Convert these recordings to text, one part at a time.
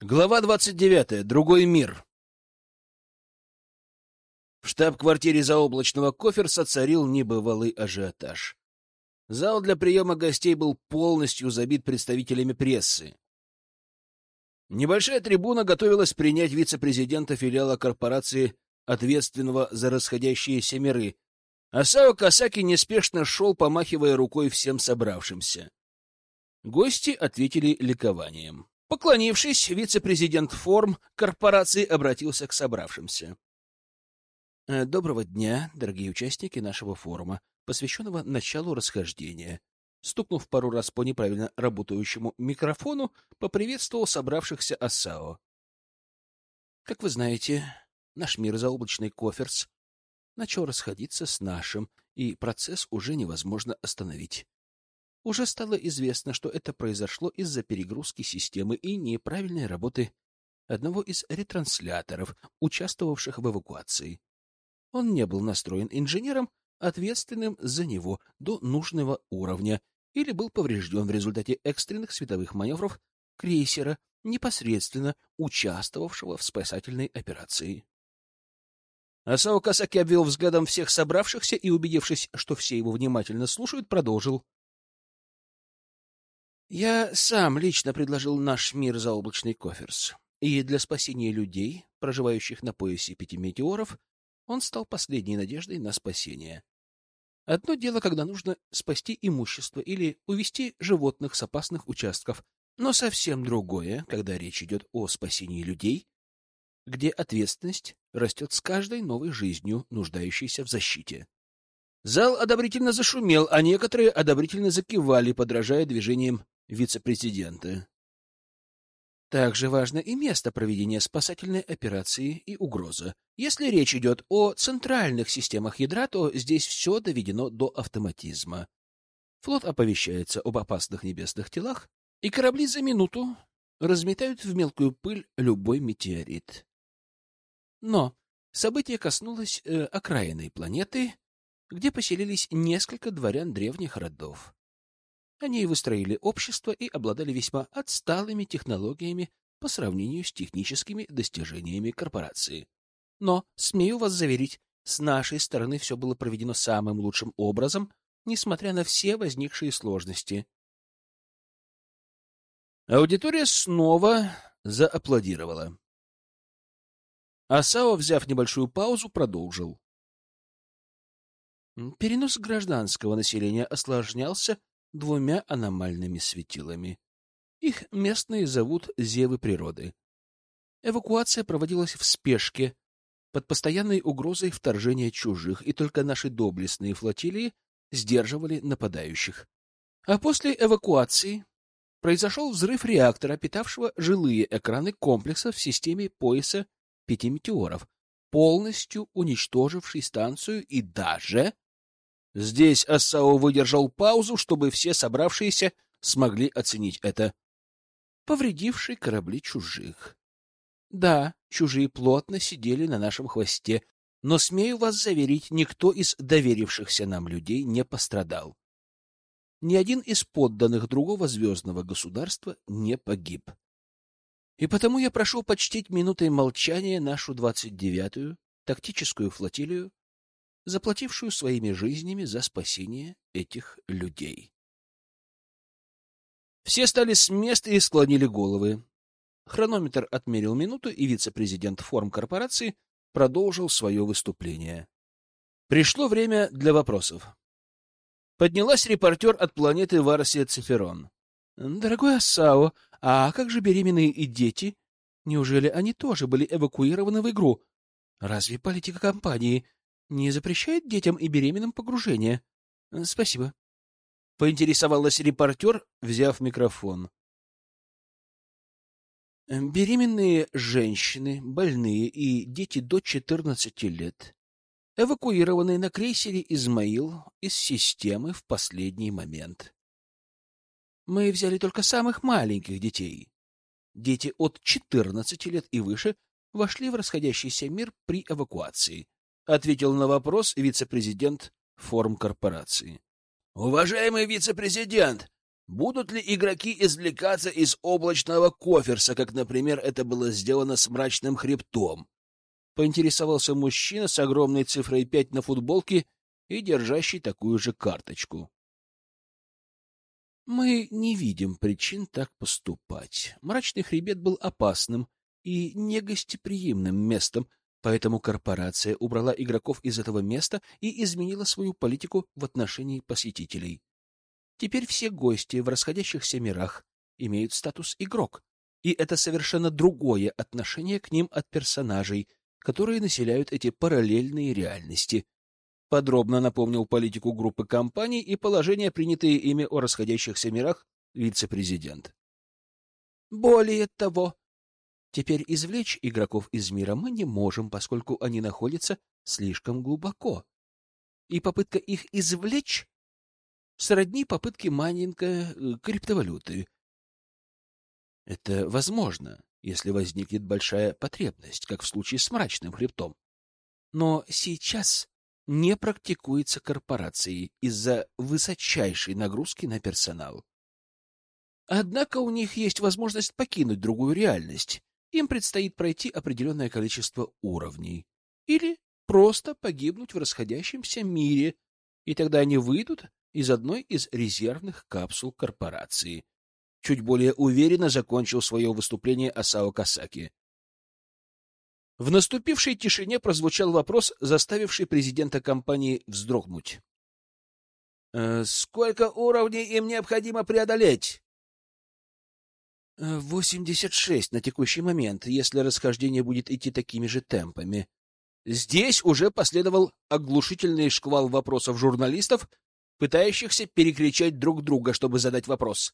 Глава 29. Другой мир. В штаб-квартире заоблачного коферса царил небывалый ажиотаж. Зал для приема гостей был полностью забит представителями прессы. Небольшая трибуна готовилась принять вице-президента филиала корпорации, ответственного за расходящиеся миры, а Сао Касаки неспешно шел, помахивая рукой всем собравшимся. Гости ответили ликованием. Поклонившись, вице-президент форм корпорации обратился к собравшимся. «Э, доброго дня, дорогие участники нашего форума, посвященного началу расхождения. Стукнув пару раз по неправильно работающему микрофону, поприветствовал собравшихся Асао. Как вы знаете, наш мир заоблачный коферс начал расходиться с нашим, и процесс уже невозможно остановить. Уже стало известно, что это произошло из-за перегрузки системы и неправильной работы одного из ретрансляторов, участвовавших в эвакуации. Он не был настроен инженером, ответственным за него до нужного уровня, или был поврежден в результате экстренных световых маневров крейсера, непосредственно участвовавшего в спасательной операции. Асао Касаки обвел взглядом всех собравшихся и, убедившись, что все его внимательно слушают, продолжил. Я сам лично предложил наш мир заоблачный коферс, и для спасения людей, проживающих на поясе пяти метеоров, он стал последней надеждой на спасение. Одно дело, когда нужно спасти имущество или увести животных с опасных участков, но совсем другое, когда речь идет о спасении людей, где ответственность растет с каждой новой жизнью, нуждающейся в защите. Зал одобрительно зашумел, а некоторые одобрительно закивали, подражая движениям вице-президента. Также важно и место проведения спасательной операции и угроза. Если речь идет о центральных системах ядра, то здесь все доведено до автоматизма. Флот оповещается об опасных небесных телах, и корабли за минуту разметают в мелкую пыль любой метеорит. Но событие коснулось э, окраинной планеты, где поселились несколько дворян древних родов. Они выстроили общество и обладали весьма отсталыми технологиями по сравнению с техническими достижениями корпорации. Но, смею вас заверить, с нашей стороны все было проведено самым лучшим образом, несмотря на все возникшие сложности. Аудитория снова зааплодировала. Асао, взяв небольшую паузу, продолжил. Перенос гражданского населения осложнялся двумя аномальными светилами. Их местные зовут Зевы природы. Эвакуация проводилась в спешке, под постоянной угрозой вторжения чужих, и только наши доблестные флотилии сдерживали нападающих. А после эвакуации произошел взрыв реактора, питавшего жилые экраны комплекса в системе пояса пяти метеоров, полностью уничтоживший станцию и даже Здесь Ассао выдержал паузу, чтобы все собравшиеся смогли оценить это. Повредивший корабли чужих. Да, чужие плотно сидели на нашем хвосте, но, смею вас заверить, никто из доверившихся нам людей не пострадал. Ни один из подданных другого звездного государства не погиб. И потому я прошу почтить минутой молчания нашу двадцать девятую тактическую флотилию, заплатившую своими жизнями за спасение этих людей. Все стали с места и склонили головы. Хронометр отмерил минуту, и вице-президент форм корпорации продолжил свое выступление. Пришло время для вопросов. Поднялась репортер от планеты Варсия Циферон. «Дорогой Асао, а как же беременные и дети? Неужели они тоже были эвакуированы в игру? Разве политика компании не запрещает детям и беременным погружение? Э, спасибо. Поинтересовалась репортер, взяв микрофон. Э, беременные женщины, больные и дети до 14 лет эвакуированы на крейсере «Измаил» из системы в последний момент. Мы взяли только самых маленьких детей. Дети от 14 лет и выше вошли в расходящийся мир при эвакуации ответил на вопрос вице-президент форм корпорации. Уважаемый вице-президент, Будут ли игроки извлекаться из облачного коферса, как, например, это было сделано с мрачным хребтом? Поинтересовался мужчина с огромной цифрой 5 на футболке и держащий такую же карточку. Мы не видим причин так поступать. Мрачный хребет был опасным и негостеприимным местом, поэтому корпорация убрала игроков из этого места и изменила свою политику в отношении посетителей. Теперь все гости в расходящихся мирах имеют статус игрок, и это совершенно другое отношение к ним от персонажей, которые населяют эти параллельные реальности. Подробно напомнил политику группы компаний и положения, принятые ими о расходящихся мирах, вице-президент. Более того, теперь извлечь игроков из мира мы не можем, поскольку они находятся слишком глубоко. И попытка их извлечь сродни попытке майнинга э, криптовалюты. Это возможно, если возникнет большая потребность, как в случае с мрачным хребтом. Но сейчас не практикуется корпорацией из-за высочайшей нагрузки на персонал. Однако у них есть возможность покинуть другую реальность. Им предстоит пройти определенное количество уровней. Или просто погибнуть в расходящемся мире, и тогда они выйдут из одной из резервных капсул корпорации. Чуть более уверенно закончил свое выступление Асао Касаки. В наступившей тишине прозвучал вопрос, заставивший президента компании вздрогнуть. «Э, «Сколько уровней им необходимо преодолеть?» «Восемьдесят шесть на текущий момент, если расхождение будет идти такими же темпами». Здесь уже последовал оглушительный шквал вопросов журналистов, пытающихся перекричать друг друга, чтобы задать вопрос.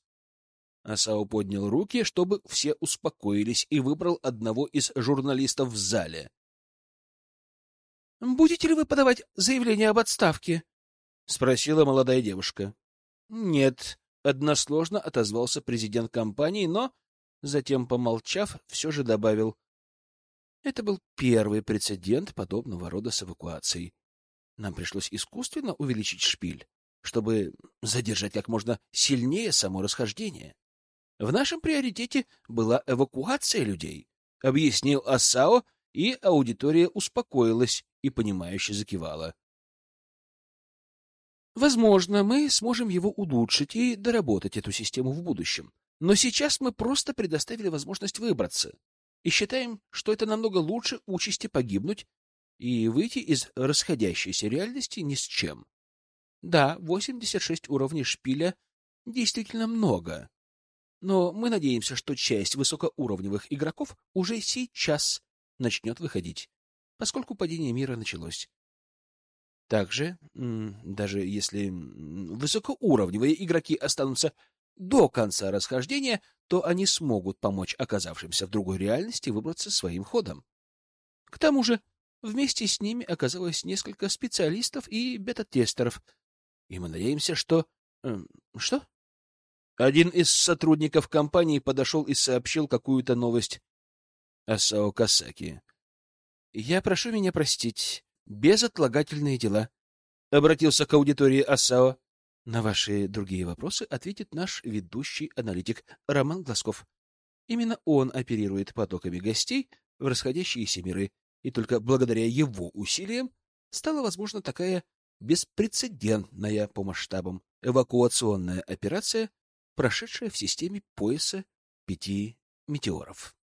Асао поднял руки, чтобы все успокоились, и выбрал одного из журналистов в зале. — Будете ли вы подавать заявление об отставке? — спросила молодая девушка. — Нет, — односложно отозвался президент компании, но, затем, помолчав, все же добавил. Это был первый прецедент подобного рода с эвакуацией. Нам пришлось искусственно увеличить шпиль чтобы задержать как можно сильнее само расхождение. В нашем приоритете была эвакуация людей, объяснил Асао, и аудитория успокоилась и понимающе закивала. Возможно, мы сможем его улучшить и доработать эту систему в будущем. Но сейчас мы просто предоставили возможность выбраться и считаем, что это намного лучше участи погибнуть и выйти из расходящейся реальности ни с чем. Да, 86 уровней шпиля действительно много. Но мы надеемся, что часть высокоуровневых игроков уже сейчас начнет выходить, поскольку падение мира началось. Также, даже если высокоуровневые игроки останутся до конца расхождения, то они смогут помочь оказавшимся в другой реальности выбраться своим ходом. К тому же, вместе с ними оказалось несколько специалистов и бета-тестеров, и мы надеемся, что... Эм, что? Один из сотрудников компании подошел и сообщил какую-то новость Асао Касаки. «Я прошу меня простить. Безотлагательные дела», — обратился к аудитории Асао. «На ваши другие вопросы ответит наш ведущий аналитик Роман Глазков. Именно он оперирует потоками гостей в расходящиеся миры, и только благодаря его усилиям стала возможна такая беспрецедентная по масштабам эвакуационная операция, прошедшая в системе пояса пяти метеоров.